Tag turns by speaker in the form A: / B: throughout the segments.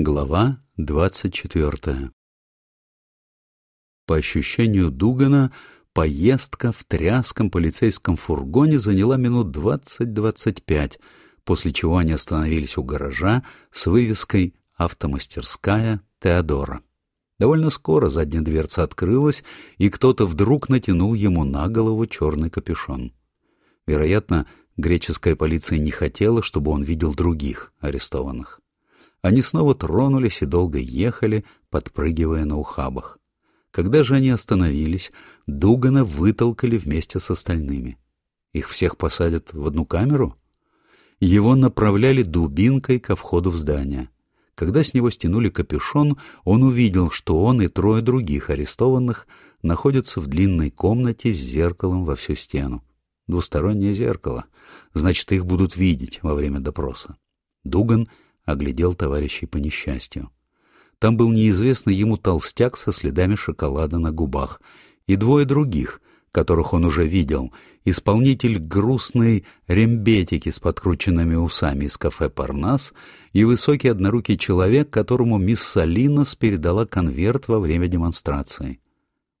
A: Глава двадцать четвертая По ощущению Дугана, поездка в тряском полицейском фургоне заняла минут двадцать-двадцать пять, после чего они остановились у гаража с вывеской «Автомастерская Теодора». Довольно скоро задняя дверца открылась, и кто-то вдруг натянул ему на голову черный капюшон. Вероятно, греческая полиция не хотела, чтобы он видел других арестованных. Они снова тронулись и долго ехали, подпрыгивая на ухабах. Когда же они остановились, Дугана вытолкали вместе с остальными. Их всех посадят в одну камеру? Его направляли дубинкой ко входу в здание. Когда с него стянули капюшон, он увидел, что он и трое других арестованных находятся в длинной комнате с зеркалом во всю стену. Двустороннее зеркало. Значит, их будут видеть во время допроса. Дуган оглядел товарищей по несчастью. Там был неизвестный ему толстяк со следами шоколада на губах и двое других, которых он уже видел, исполнитель грустной рембетики с подкрученными усами из кафе «Парнас» и высокий однорукий человек, которому мисс Салинос передала конверт во время демонстрации.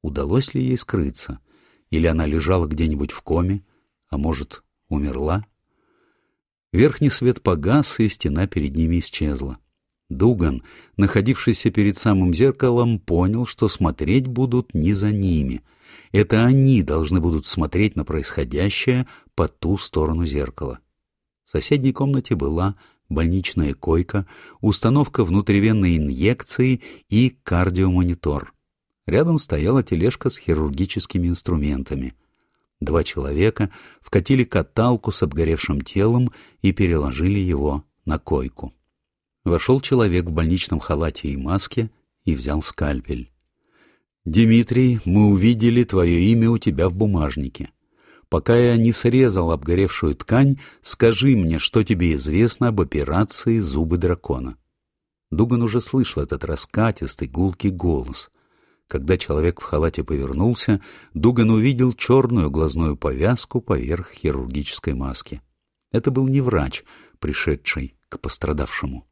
A: Удалось ли ей скрыться? Или она лежала где-нибудь в коме? А может, умерла? Верхний свет погас, и стена перед ними исчезла. Дуган, находившийся перед самым зеркалом, понял, что смотреть будут не за ними. Это они должны будут смотреть на происходящее по ту сторону зеркала. В соседней комнате была больничная койка, установка внутривенной инъекции и кардиомонитор. Рядом стояла тележка с хирургическими инструментами — Два человека вкатили каталку с обгоревшим телом и переложили его на койку. Вошел человек в больничном халате и маске и взял скальпель. «Дмитрий, мы увидели твое имя у тебя в бумажнике. Пока я не срезал обгоревшую ткань, скажи мне, что тебе известно об операции «Зубы дракона». Дуган уже слышал этот раскатистый, гулкий голос. Когда человек в халате повернулся, Дуган увидел черную глазную повязку поверх хирургической маски. Это был не врач, пришедший к пострадавшему.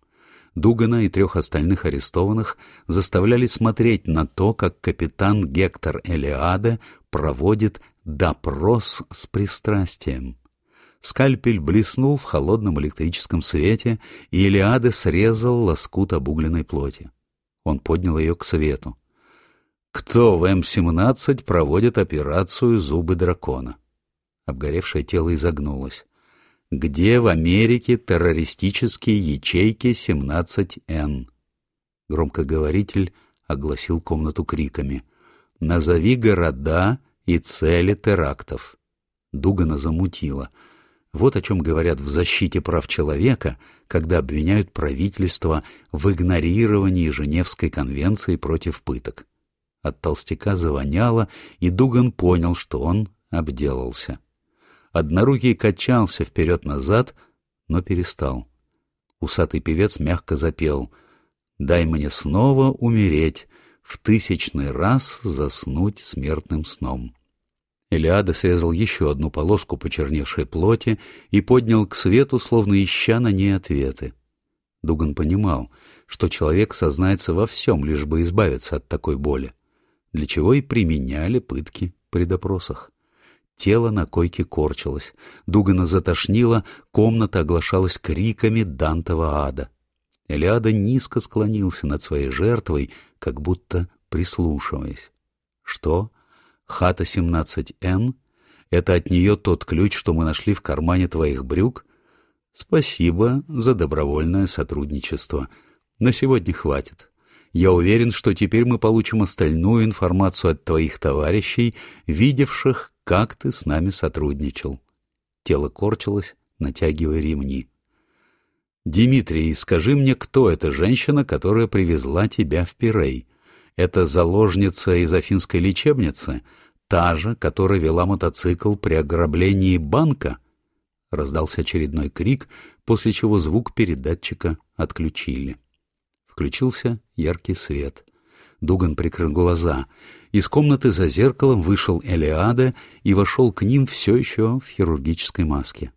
A: Дугана и трех остальных арестованных заставляли смотреть на то, как капитан Гектор Элиаде проводит допрос с пристрастием. Скальпель блеснул в холодном электрическом свете, и Элиаде срезал лоскут обугленной плоти. Он поднял ее к свету. Кто в М-17 проводит операцию «Зубы дракона»? Обгоревшее тело изогнулось. Где в Америке террористические ячейки 17Н? Громкоговоритель огласил комнату криками. «Назови города и цели терактов». Дугана замутила. Вот о чем говорят в защите прав человека, когда обвиняют правительство в игнорировании Женевской конвенции против пыток. От толстяка завоняло, и Дуган понял, что он обделался. Однорукий качался вперед-назад, но перестал. Усатый певец мягко запел «Дай мне снова умереть, в тысячный раз заснуть смертным сном». Элиада срезал еще одну полоску почерневшей плоти и поднял к свету, словно ища на ней ответы. Дуган понимал, что человек сознается во всем, лишь бы избавиться от такой боли для чего и применяли пытки при допросах. Тело на койке корчилось, Дугана затошнило, комната оглашалась криками Дантова ада. Элиада низко склонился над своей жертвой, как будто прислушиваясь. Что? Хата 17Н? Это от нее тот ключ, что мы нашли в кармане твоих брюк? Спасибо за добровольное сотрудничество. На сегодня хватит. Я уверен, что теперь мы получим остальную информацию от твоих товарищей, видевших, как ты с нами сотрудничал. Тело корчилось, натягивая ремни. «Димитрий, скажи мне, кто эта женщина, которая привезла тебя в Пирей? Это заложница из афинской лечебницы? Та же, которая вела мотоцикл при ограблении банка?» Раздался очередной крик, после чего звук передатчика отключили. Включился яркий свет. Дуган прикрыл глаза. Из комнаты за зеркалом вышел Элиада и вошел к ним все еще в хирургической маске.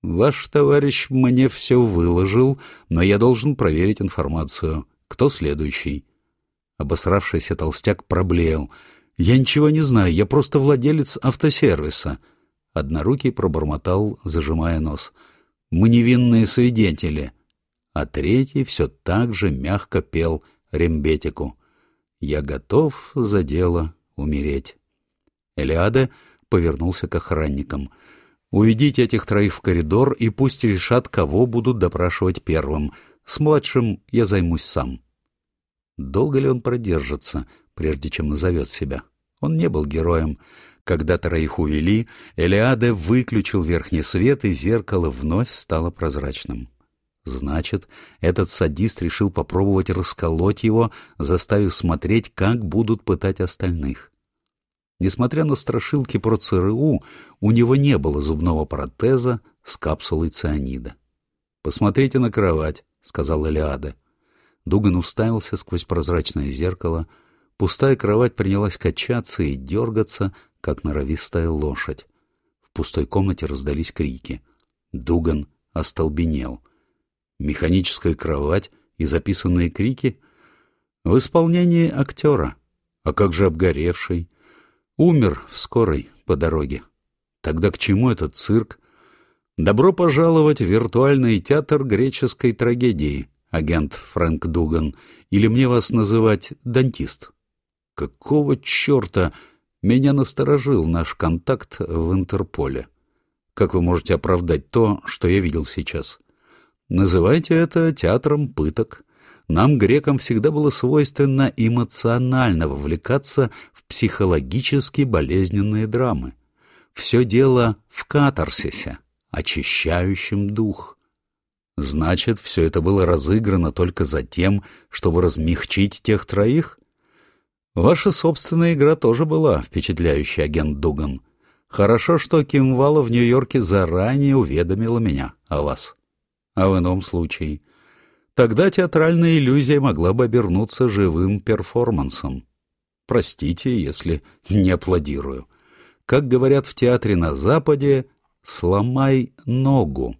A: Ваш товарищ мне все выложил, но я должен проверить информацию. Кто следующий? Обосравшийся толстяк проблеял. Я ничего не знаю, я просто владелец автосервиса. Однорукий пробормотал, зажимая нос. Мы невинные свидетели. А третий все так же мягко пел рембетику. Я готов за дело умереть. Элиада повернулся к охранникам — Уведите этих троих в коридор и пусть решат, кого будут допрашивать первым. С младшим я займусь сам. Долго ли он продержится, прежде чем назовет себя? Он не был героем. Когда троих увели, Элиаде выключил верхний свет, и зеркало вновь стало прозрачным. Значит, этот садист решил попробовать расколоть его, заставив смотреть, как будут пытать остальных. Несмотря на страшилки про ЦРУ, у него не было зубного протеза с капсулой цианида. «Посмотрите на кровать», — сказал Элиада. Дуган уставился сквозь прозрачное зеркало. Пустая кровать принялась качаться и дергаться, как норовистая лошадь. В пустой комнате раздались крики. Дуган остолбенел. Механическая кровать и записанные крики — в исполнении актера. А как же обгоревший? Умер в скорой по дороге. Тогда к чему этот цирк? Добро пожаловать в виртуальный театр греческой трагедии, агент Фрэнк Дуган, или мне вас называть дантист. Какого черта меня насторожил наш контакт в Интерполе? Как вы можете оправдать то, что я видел сейчас? Называйте это театром пыток. Нам, грекам, всегда было свойственно эмоционально вовлекаться в психологически болезненные драмы. Все дело в катарсисе, очищающем дух. Значит, все это было разыграно только за тем, чтобы размягчить тех троих? Ваша собственная игра тоже была впечатляющая, агент Дуган. Хорошо, что Кимвала в Нью-Йорке заранее уведомила меня о вас. А в ином случае Тогда театральная иллюзия могла бы обернуться живым перформансом. Простите, если не аплодирую. Как говорят в театре на Западе, сломай ногу.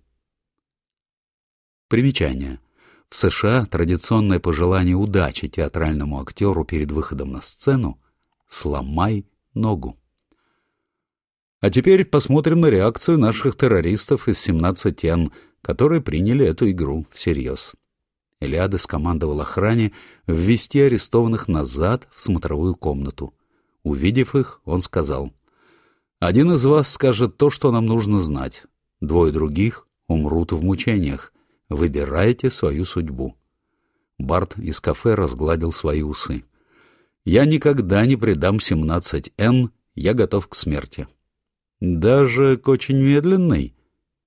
A: Примечание. В США традиционное пожелание удачи театральному актеру перед выходом на сцену — сломай ногу. А теперь посмотрим на реакцию наших террористов из 17Н, которые приняли эту игру всерьез. Элиада скомандовал охране ввести арестованных назад в смотровую комнату. Увидев их, он сказал, «Один из вас скажет то, что нам нужно знать. Двое других умрут в мучениях. Выбирайте свою судьбу». Барт из кафе разгладил свои усы. «Я никогда не предам 17Н, я готов к смерти». «Даже к очень медленной?»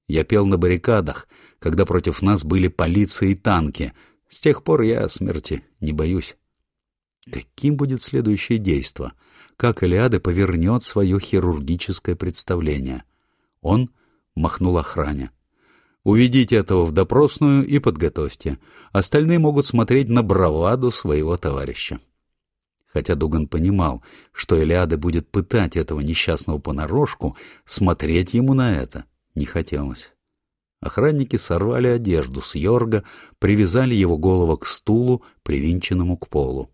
A: Я пел на баррикадах, когда против нас были полиция и танки. С тех пор я смерти не боюсь. Каким будет следующее действо? Как Элиада повернет свое хирургическое представление? Он махнул охране. Уведите этого в допросную и подготовьте. Остальные могут смотреть на браваду своего товарища. Хотя Дуган понимал, что Элиада будет пытать этого несчастного понарошку, смотреть ему на это не хотелось. Охранники сорвали одежду с Йорга, привязали его голову к стулу, привинченному к полу.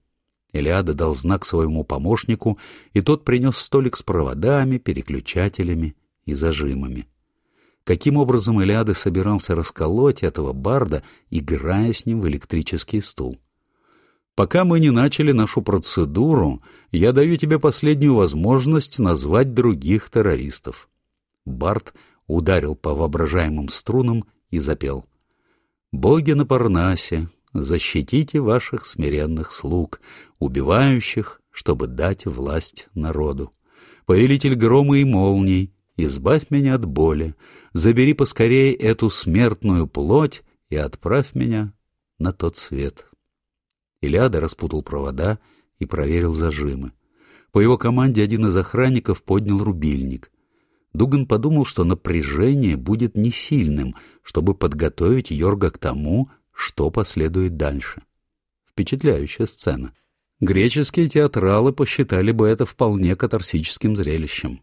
A: Элиада дал знак своему помощнику, и тот принес столик с проводами, переключателями и зажимами. Каким образом Элиада собирался расколоть этого барда, играя с ним в электрический стул? Пока мы не начали нашу процедуру, я даю тебе последнюю возможность назвать других террористов. Бард ударил по воображаемым струнам и запел. «Боги на Парнасе, защитите ваших смиренных слуг, убивающих, чтобы дать власть народу. Повелитель грома и молний, избавь меня от боли, забери поскорей эту смертную плоть и отправь меня на тот свет». Илиада распутал провода и проверил зажимы. По его команде один из охранников поднял рубильник — Дуган подумал, что напряжение будет не сильным, чтобы подготовить Йорга к тому, что последует дальше. Впечатляющая сцена. Греческие театралы посчитали бы это вполне катарсическим зрелищем.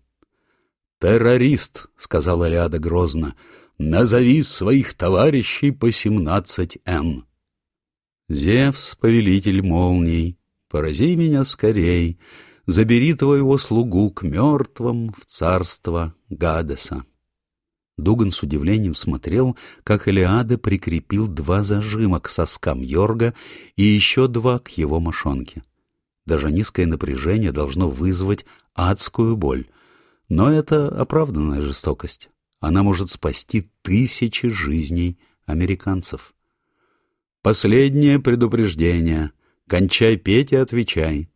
A: «Террорист», — сказала Элиада грозно, — назови своих товарищей по семнадцать Н. Зевс, повелитель молний, порази меня скорей, забери твоего слугу к мертвым в царство Гадеса. Дуган с удивлением смотрел, как Элиада прикрепил два зажима к соскам Йорга и еще два к его мошонке. Даже низкое напряжение должно вызвать адскую боль. Но это оправданная жестокость. Она может спасти тысячи жизней американцев. Последнее предупреждение. Кончай петь и отвечай.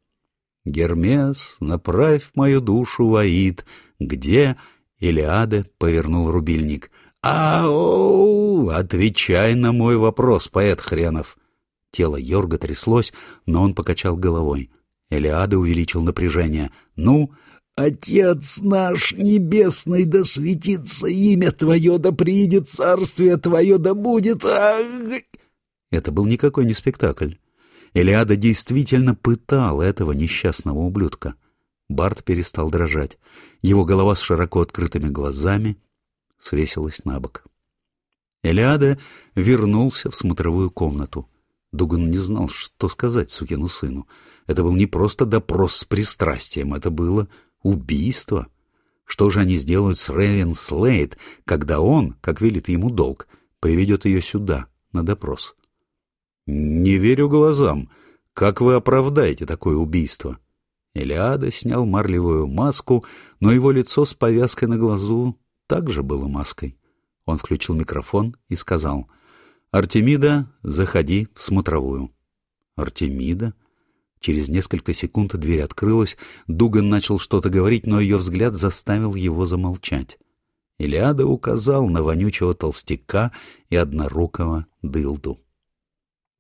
A: Гермес, направь мою душу в Аид, где Илиада повернул рубильник. «Ау! Отвечай на мой вопрос, поэт хренов!» Тело Йорга тряслось, но он покачал головой. Элиада увеличил напряжение. «Ну, Отец наш небесный, да светится имя Твое, да приидет царствие Твое, да будет...» Ах! Это был никакой не спектакль. Элиада действительно пытал этого несчастного ублюдка. Барт перестал дрожать. Его голова с широко открытыми глазами свесилась на бок. Элиада вернулся в смотровую комнату. Дуган не знал, что сказать сукину сыну. Это был не просто допрос с пристрастием, это было убийство. Что же они сделают с Ревен Слейд, когда он, как велит ему долг, приведет ее сюда, на допрос? «Не верю глазам. Как вы оправдаете такое убийство?» Элиада снял марлевую маску, но его лицо с повязкой на глазу также было маской. Он включил микрофон и сказал, «Артемида, заходи в смотровую». «Артемида?» Через несколько секунд дверь открылась, Дуган начал что-то говорить, но ее взгляд заставил его замолчать. Илиада указал на вонючего толстяка и однорукого дылду.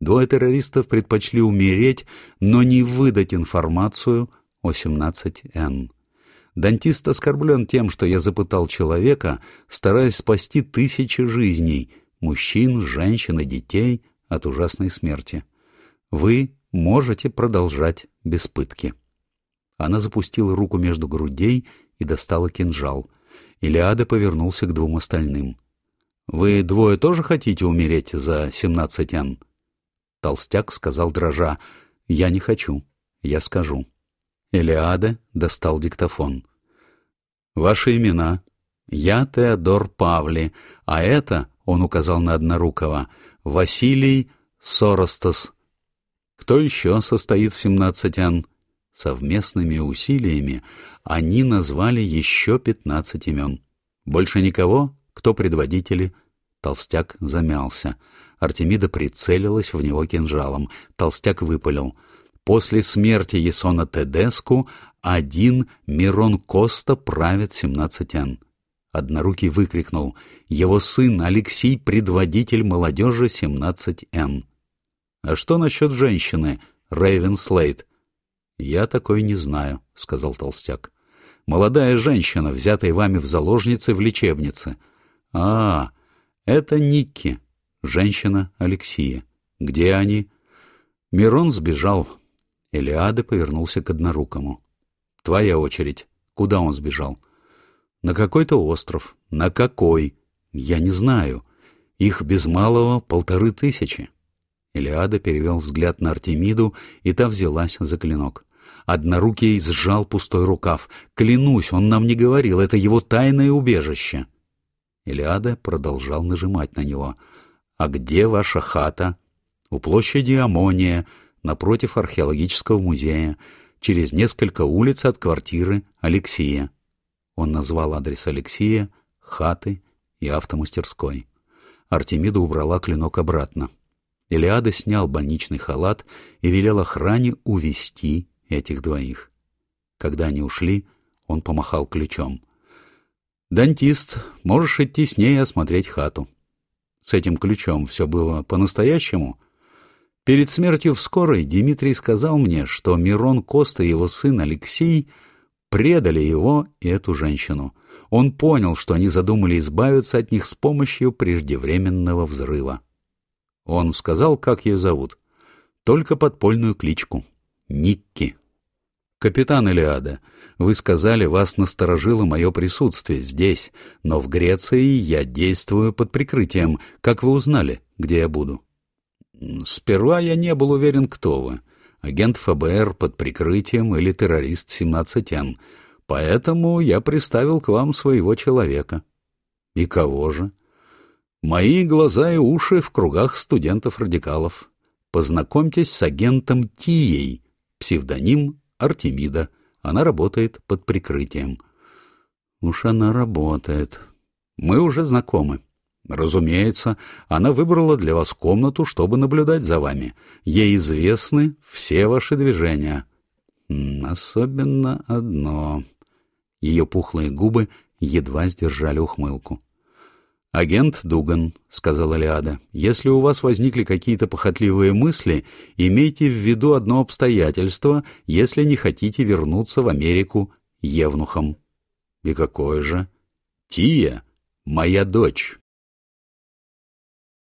A: Двое террористов предпочли умереть, но не выдать информацию о 17Н. Дантист оскорблен тем, что я запытал человека, стараясь спасти тысячи жизней, мужчин, женщин и детей от ужасной смерти. Вы можете продолжать без пытки. Она запустила руку между грудей и достала кинжал. Илиада повернулся к двум остальным. — Вы двое тоже хотите умереть за 17Н? Толстяк сказал дрожа. — Я не хочу. Я скажу. Элиада достал диктофон. «Ваши имена. Я Теодор Павли, а это, — он указал на Однорукого, — Василий Соростас. Кто еще состоит в 17 Совместными усилиями они назвали еще пятнадцать имен. Больше никого? Кто предводители? Толстяк замялся. Артемида прицелилась в него кинжалом. Толстяк выпалил — После смерти Есона Тедеску один Мирон Коста правит 17 Однорукий выкрикнул «Его сын Алексей — предводитель молодежи 17Н». «А что насчет женщины, Рейвен Слейд?» «Я такой не знаю», — сказал Толстяк. «Молодая женщина, взятая вами в заложницы в лечебнице». «А, это Никки, женщина Алексея. Где они?» Мирон сбежал, Элиада повернулся к однорукому. — Твоя очередь. Куда он сбежал? — На какой-то остров. На какой? Я не знаю. Их без малого полторы тысячи. Элиада перевел взгляд на Артемиду, и та взялась за клинок. Однорукий сжал пустой рукав. «Клянусь, он нам не говорил, это его тайное убежище». Илиада продолжал нажимать на него. «А где ваша хата?» «У площади Амония, напротив археологического музея, через несколько улиц от квартиры Алексея. Он назвал адрес Алексея, хаты и автомастерской. Артемида убрала клинок обратно. Илиада снял больничный халат и велел охране увести этих двоих. Когда они ушли, он помахал ключом. «Дантист, можешь идти с ней осмотреть хату». С этим ключом все было по-настоящему — Перед смертью в скорой Дмитрий сказал мне, что Мирон Коста и его сын Алексей предали его и эту женщину. Он понял, что они задумали избавиться от них с помощью преждевременного взрыва. Он сказал, как ее зовут. Только подпольную кличку. Никки. Капитан Элиада, вы сказали, вас насторожило мое присутствие здесь, но в Греции я действую под прикрытием. Как вы узнали, где я буду? Сперва я не был уверен, кто вы. Агент ФБР под прикрытием или террорист 17Н. Поэтому я приставил к вам своего человека. И кого же? Мои глаза и уши в кругах студентов-радикалов. Познакомьтесь с агентом Тией, псевдоним Артемида. Она работает под прикрытием. Уж она работает. Мы уже знакомы. Разумеется, она выбрала для вас комнату, чтобы наблюдать за вами. Ей известны все ваши движения. Особенно одно. Ее пухлые губы едва сдержали ухмылку. «Агент Дуган», — сказала Лиада, — «если у вас возникли какие-то похотливые мысли, имейте в виду одно обстоятельство, если не хотите вернуться в Америку евнухом». «И какое же?» «Тия — моя дочь».